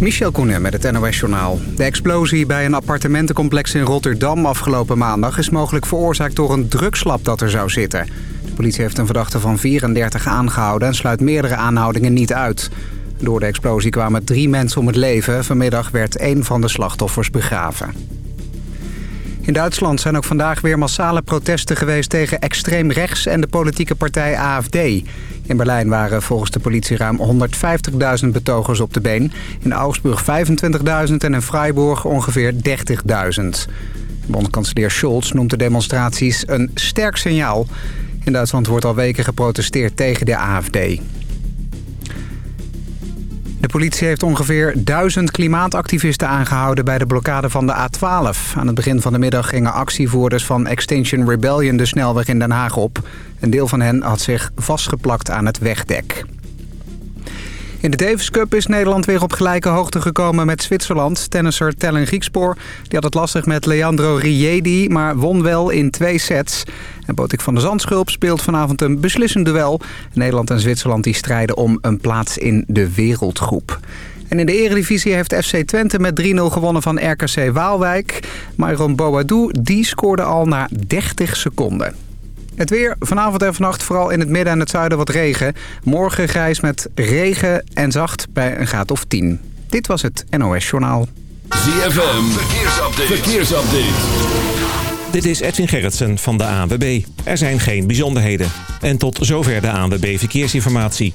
Michel Koenen met het NOS-journaal. De explosie bij een appartementencomplex in Rotterdam afgelopen maandag... is mogelijk veroorzaakt door een drugslab dat er zou zitten. De politie heeft een verdachte van 34 aangehouden... en sluit meerdere aanhoudingen niet uit. Door de explosie kwamen drie mensen om het leven. Vanmiddag werd één van de slachtoffers begraven. In Duitsland zijn ook vandaag weer massale protesten geweest tegen extreem rechts en de politieke partij AFD. In Berlijn waren volgens de politie ruim 150.000 betogers op de been. In Augsburg 25.000 en in Freiburg ongeveer 30.000. Bondkanselier Scholz noemt de demonstraties een sterk signaal. In Duitsland wordt al weken geprotesteerd tegen de AFD. De politie heeft ongeveer duizend klimaatactivisten aangehouden bij de blokkade van de A12. Aan het begin van de middag gingen actievoerders van Extinction Rebellion de snelweg in Den Haag op. Een deel van hen had zich vastgeplakt aan het wegdek. In de Davis Cup is Nederland weer op gelijke hoogte gekomen met Zwitserland. Tennisser Tellen Griekspoor die had het lastig met Leandro Riedi, maar won wel in twee sets. En Botik van der Zandschulp speelt vanavond een beslissend duel. Nederland en Zwitserland die strijden om een plaats in de wereldgroep. En in de eredivisie heeft FC Twente met 3-0 gewonnen van RKC Waalwijk. Myron Boadou die scoorde al na 30 seconden. Het weer vanavond en vannacht vooral in het midden en het zuiden wat regen. Morgen grijs met regen en zacht bij een graad of 10. Dit was het NOS Journaal. ZFM, verkeersupdate. verkeersupdate. Dit is Edwin Gerritsen van de ANWB. Er zijn geen bijzonderheden. En tot zover de ANWB Verkeersinformatie.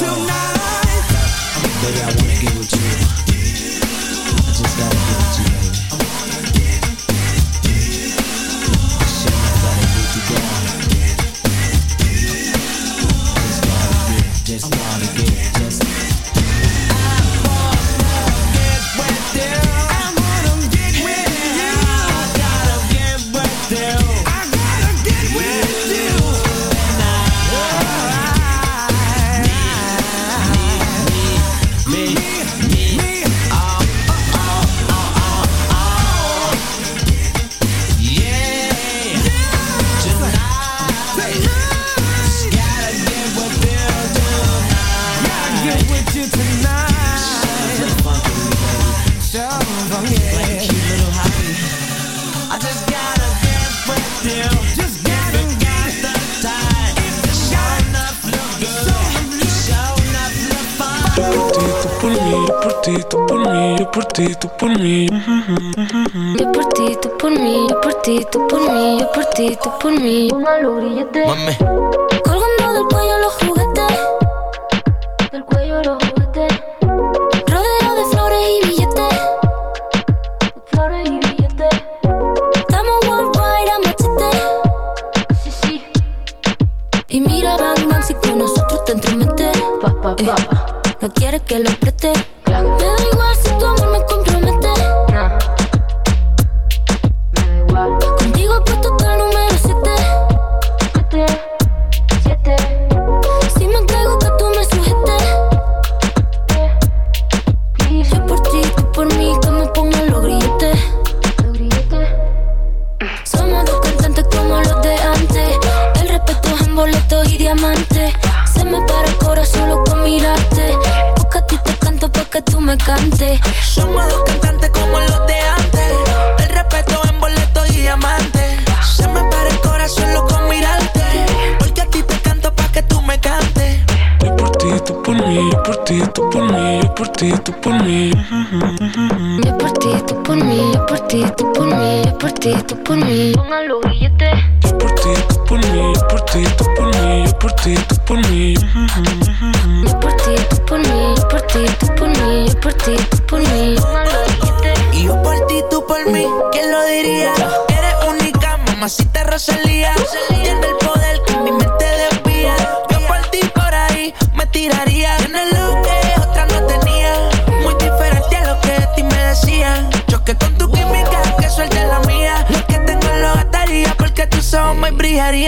gone.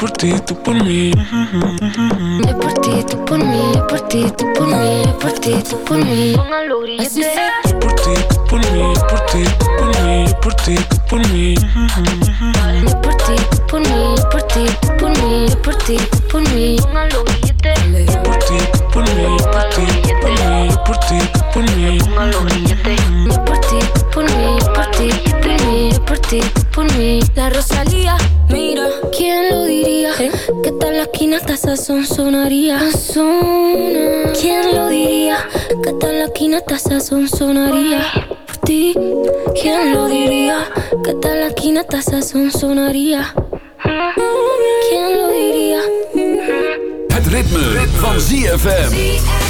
por ti, tú por mí. Yo por ti, tú por mí. Yo por ti, tú por mí. Yo por ti, por mí. Por ti, por mí. casa son sonaría son ¿Quién lo diría? Que son sonaría ti. ¿Quién lo diría? Que son sonaría. Het ritme, ritme. van ZFM.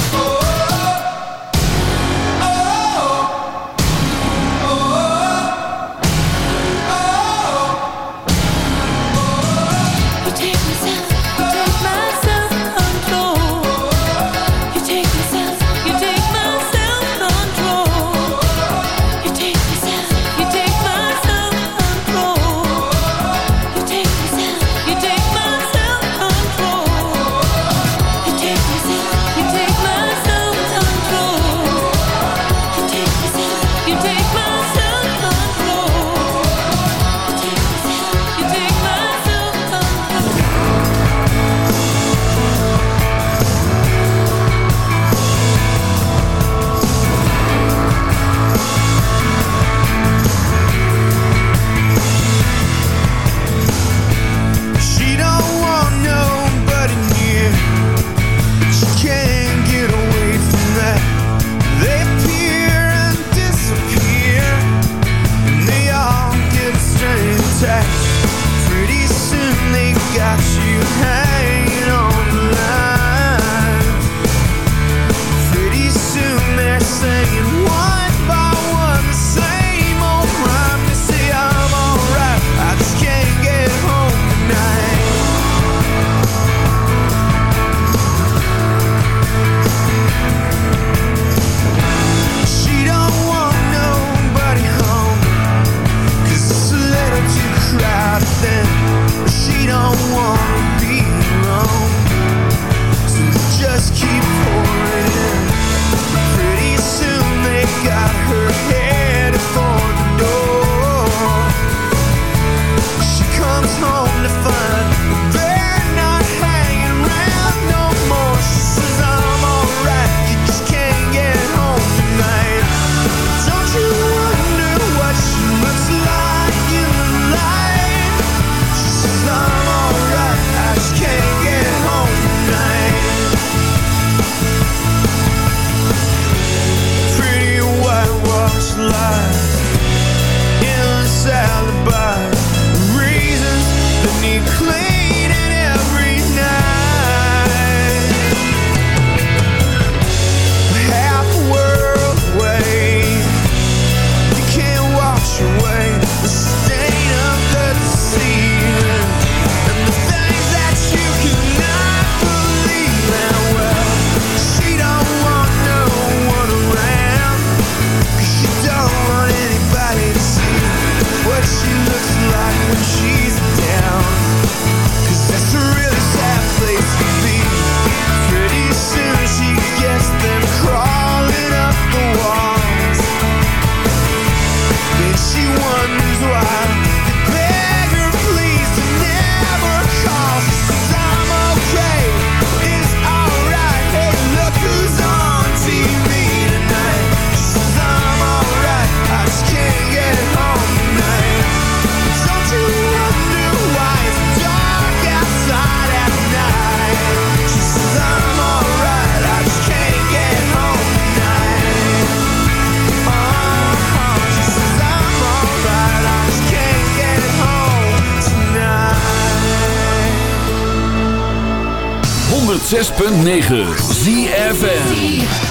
106.9 ZFN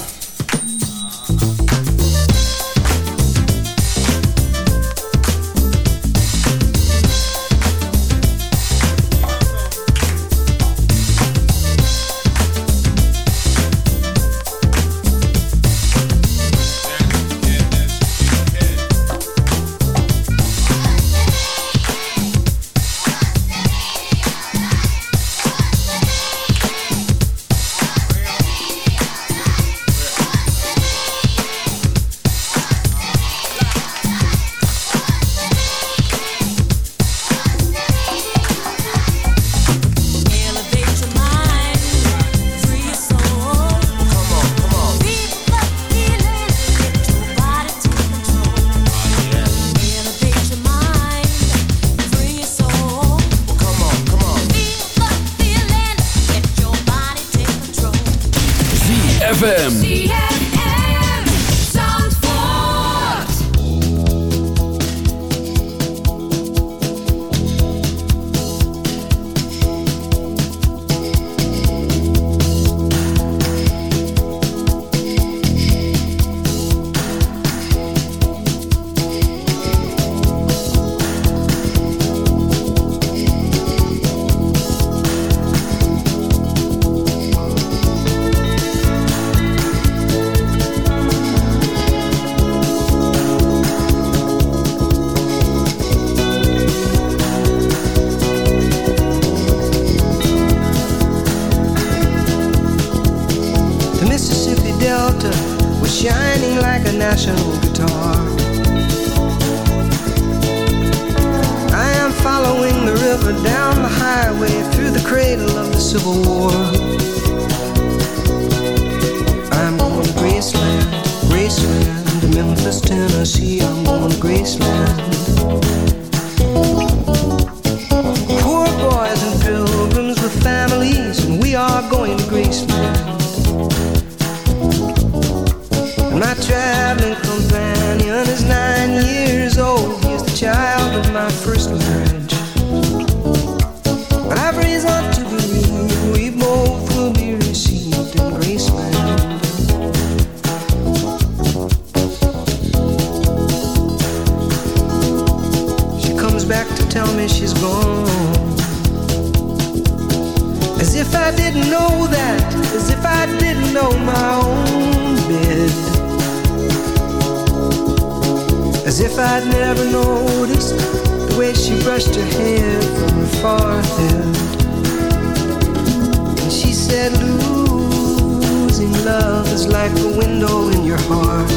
like a window in your heart.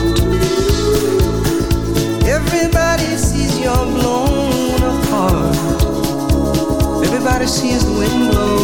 Everybody sees you're blown apart. Everybody sees the wind blow.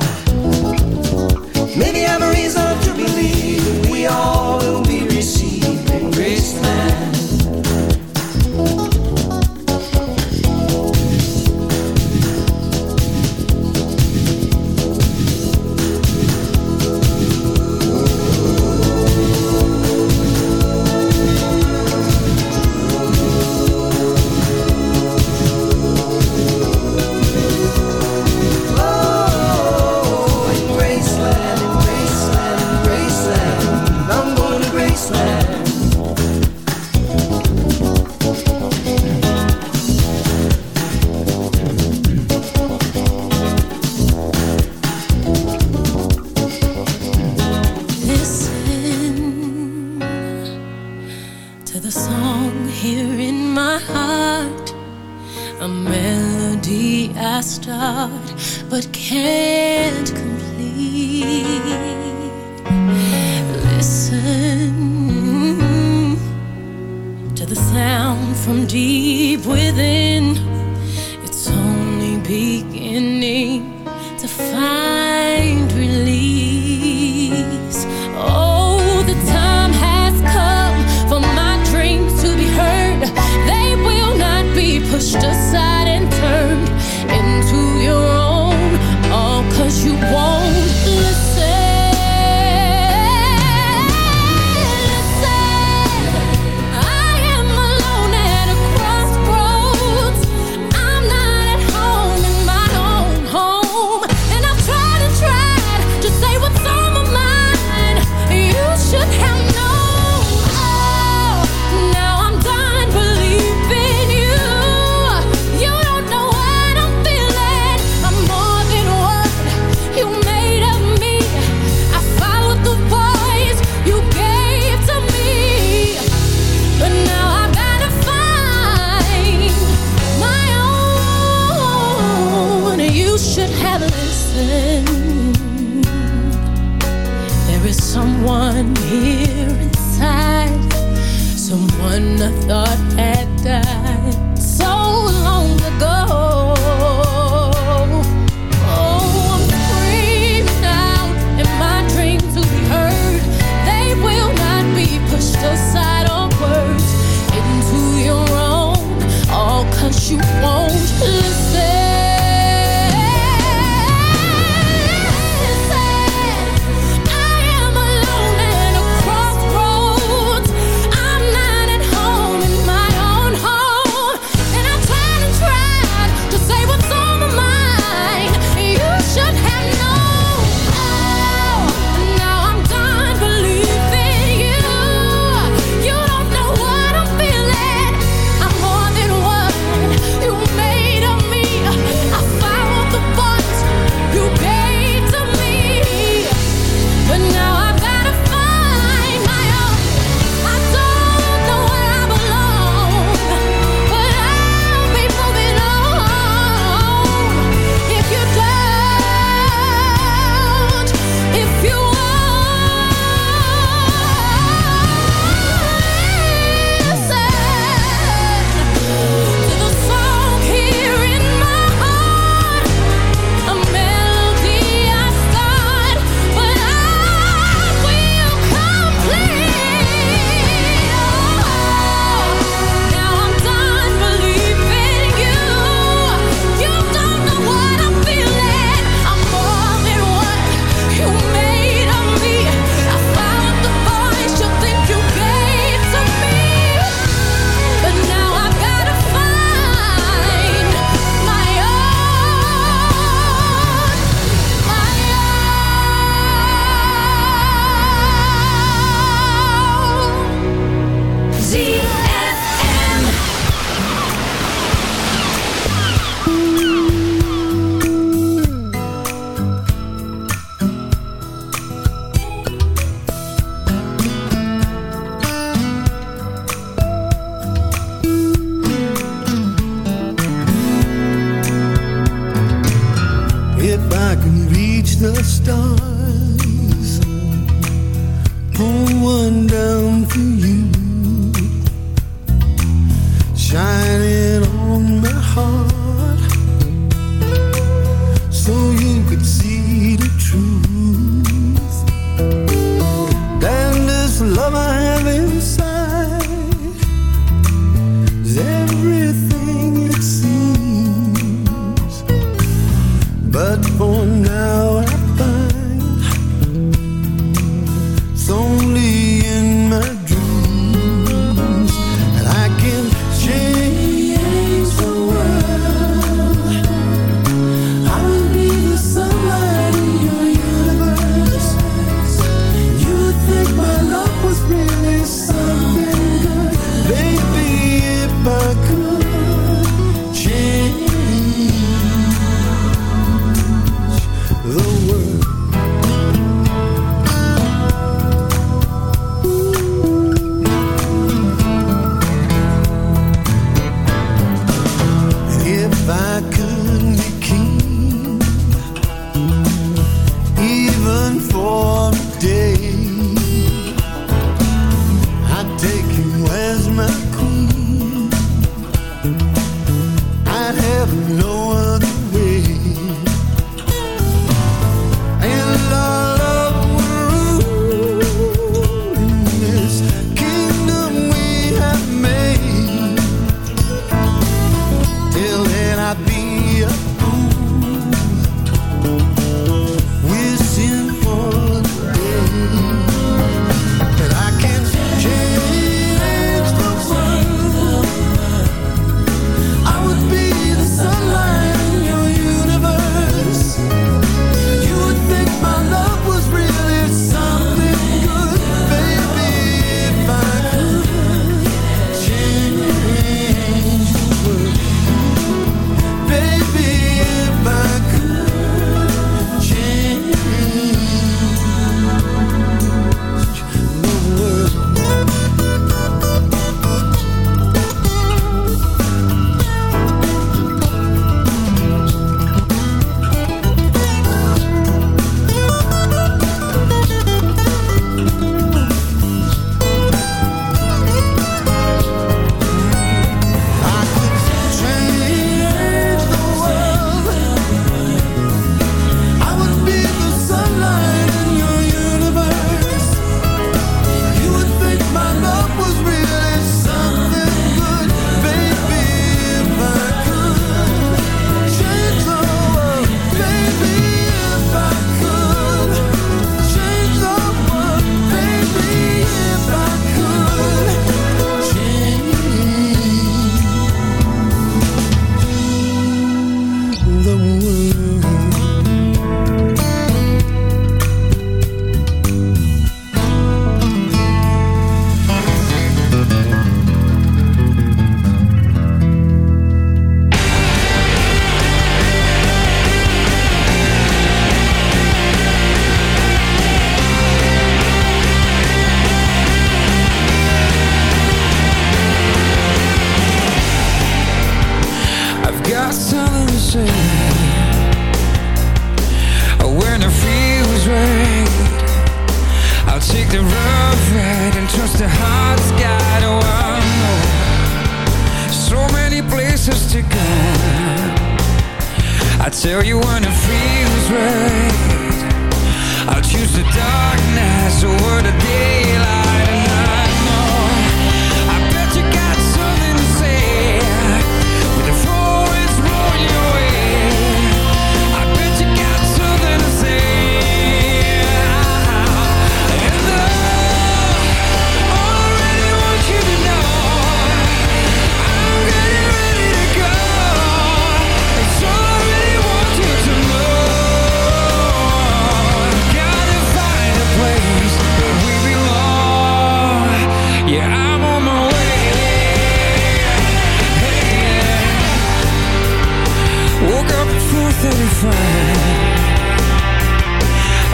I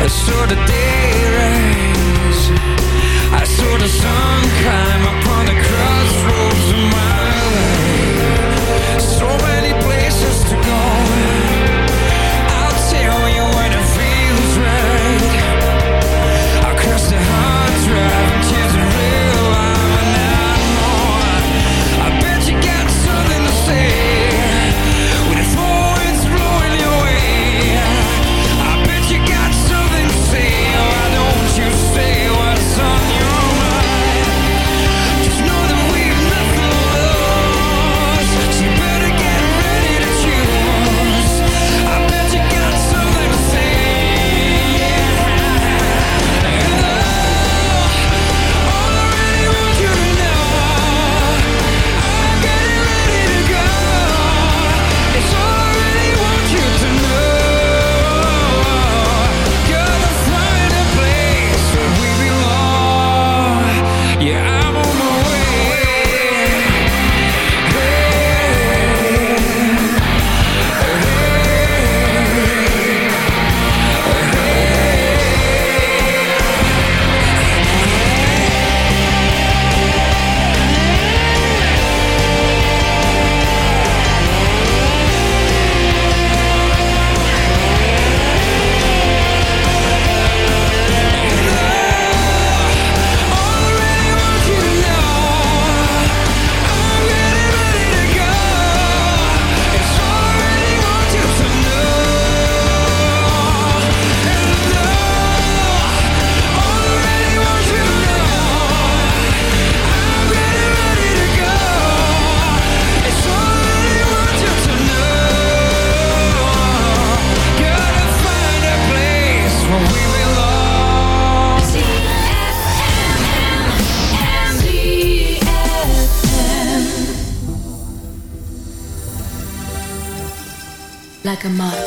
saw the day rise. I saw the sun climb upon the cross Like a moth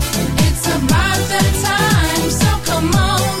About that time. So come on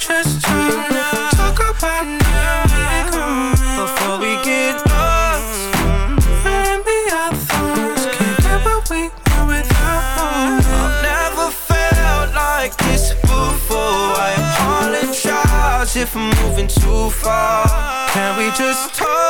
Just talk? Talk about now before we get lost. Can't get what we want without. I've never felt like this before. I apologize if I'm moving too far. Can we just talk?